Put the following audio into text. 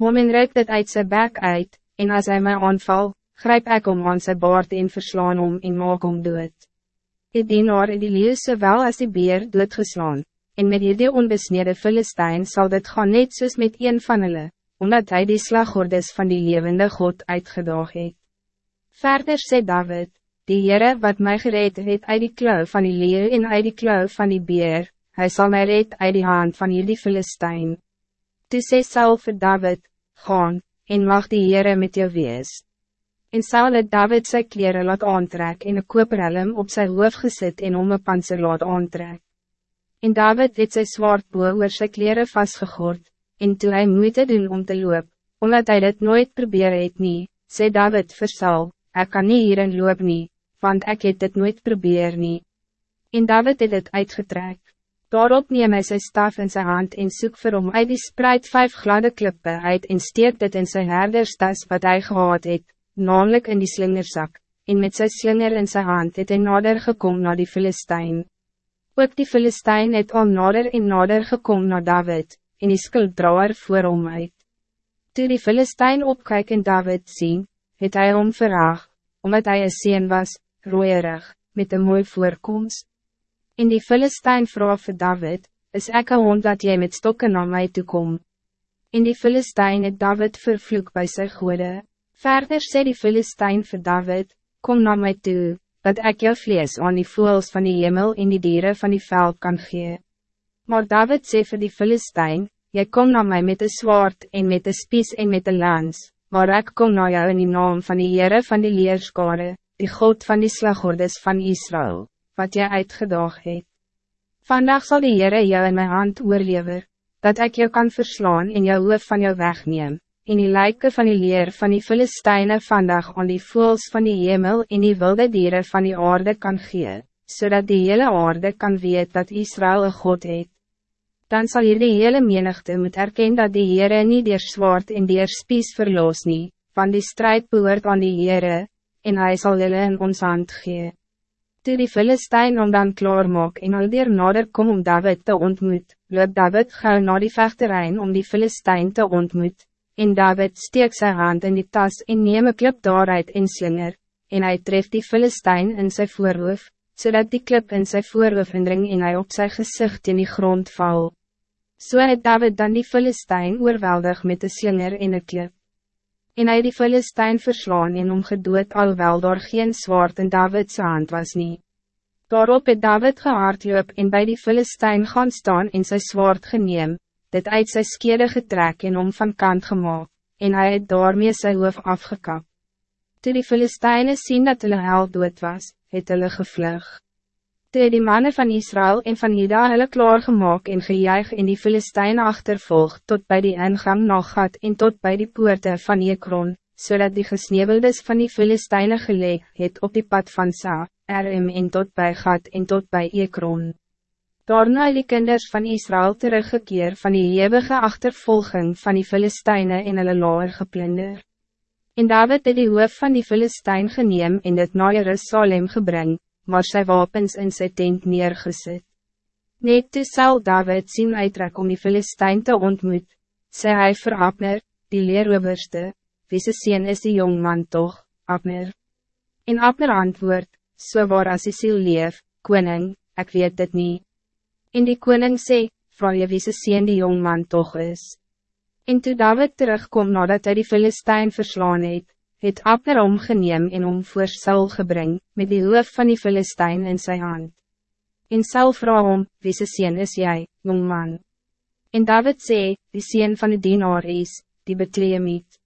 Hom en ruik dit uit sy bek uit, en als hij mij aanval, grijp ik om aan sy baard en verslaan om en maak om dood. Die dienaar en die leeuw sowel as die beer doodgeslaan, en met hierdie onbesnede Philistijn zal dit gaan net soos met een van hulle, omdat hij die slagordes van die levende God uitgedaag het. Verder sê David, die Heere wat mij gereed het uit die klauw van die leeuw en uit die klauw van die beer, hij zal mij red uit die hand van jullie Philistijn. Toe sê Saul vir David, gaan, en mag die Heere met jou wees. En Saul het David sy kleren laat aantrek en een koperhelm op sy hoofd gesit en om een panzer laat aantrek. En David het sy zwaard boe oor sy kleren vastgegord, en toe hy moeite doen om te loop, omdat hij dit nooit probeer het nie, sê David vir Saul, ek kan nie hierin loop nie, want ek het dit nooit probeer nie. En David het het uitgetrek. Daarop neem hy sy staf in zijn hand en soek vir hom uit die spreid vijf gladde klippe uit en steek dit in sy herderstas wat hij gehad het, namelijk in die slingerzak, en met sy slinger in zijn hand het hy nader gekom na die Filistijn. Ook die Filistijn het al nader en nader gekom na David, en die skulddrawer voor hom uit. Toe die Filistijn opkyk en David sien, het hij hom verraag, omdat hij een sien was, rooierig, met een mooi voorkomst. In die Philistijn vroeg vir David, is ek een hond dat jy met stokken naar mij toe kom. In die Philistijn het David vervloek bij sy goede. Verder sê die Philistijn vir David, kom naar mij toe, dat ik jou vlees aan die voels van die hemel en die dieren van die veld kan gee. Maar David sê vir die Philistijn, jy kom naar mij met een zwaard en met een spies en met een lans, maar ik kom naar jou in die naam van die Heere van die Leerskare, die God van die slagordes van Israël wat jy uitgedaag het. Vandaag zal die Heere jou in mijn hand oorlever, dat ik jou kan verslaan en jou hoof van jou wegneem, en die lijken van die leer van die Philistijnen vandaag aan die voels van die hemel en die wilde dieren van die aarde kan gee, zodat die hele aarde kan weet dat Israël een God het. Dan zal hier die hele menigte moet erkennen dat die Heere niet die zwaard en die spies verloos nie, van die strijd behoort aan die Heere, en hij zal hulle in ons hand gee. Toe die Filistijn om dan klaar maak en alweer nader kom om David te ontmoet, loop David gauw na die vechterijn om die Filistijn te ontmoet, en David steek zijn hand in die tas en neem een klip daaruit in slinger, en hij treft die Filistijn in zijn voorhoof, zodat die klip in zijn voorhoof indring en hij op zijn gezicht in die grond val. Zo so het David dan die Filistijn oorweldig met de slinger in een klip en hy die Philistijn verslaan en omgedood alwel daar geen zwaard in David's hand was nie. Daarop het David gehaardloop en bij die Philistijn gaan staan en sy zwaard geneem, dit uit sy skede getrek en om van kant gemaakt, en hij het daarmee sy hoof afgekap. Toe die Philistijnen sien dat hulle hel dood was, het hulle gevlug. Toe die mannen van Israël en van Juda hulle klaargemaak en gejuig in die Filistijn achtervolg tot bij die ingang na gat en tot bij die poorte van Ekron, zodat die gesneeuweldes van die Filistijnen geleek het op die pad van Sa, RM en tot bij gat en tot bij Ekron. Daarna die kinders van Israël teruggekeer van die eeuwige achtervolging van die Filistijnen in hulle laar geplunder. En David het die hoof van die Filistijn geneem en dit na Jerusalem gebring, maar sy wapens in sy tent neergesit. Net toe sal David sien uittrek om die Filistijn te ontmoet, sê hy vir Abner, die leeroberste, wie se sien is die jongman toch, Abner. En Abner antwoord, so waar as die siel leef, koning, ik weet dit niet. En die koning sê, vraag je wie se sien die jongman toch is. En toe David terugkom nadat hij die Filistijn verslaan het, het Abner omgeneem en om voor Saul gebring, met die hoof van die Filistijn in zijn hand. En Saul vraag om, wie se sien is jij, jongman? En David sê, die sien van die dienaar is, die betleemiet.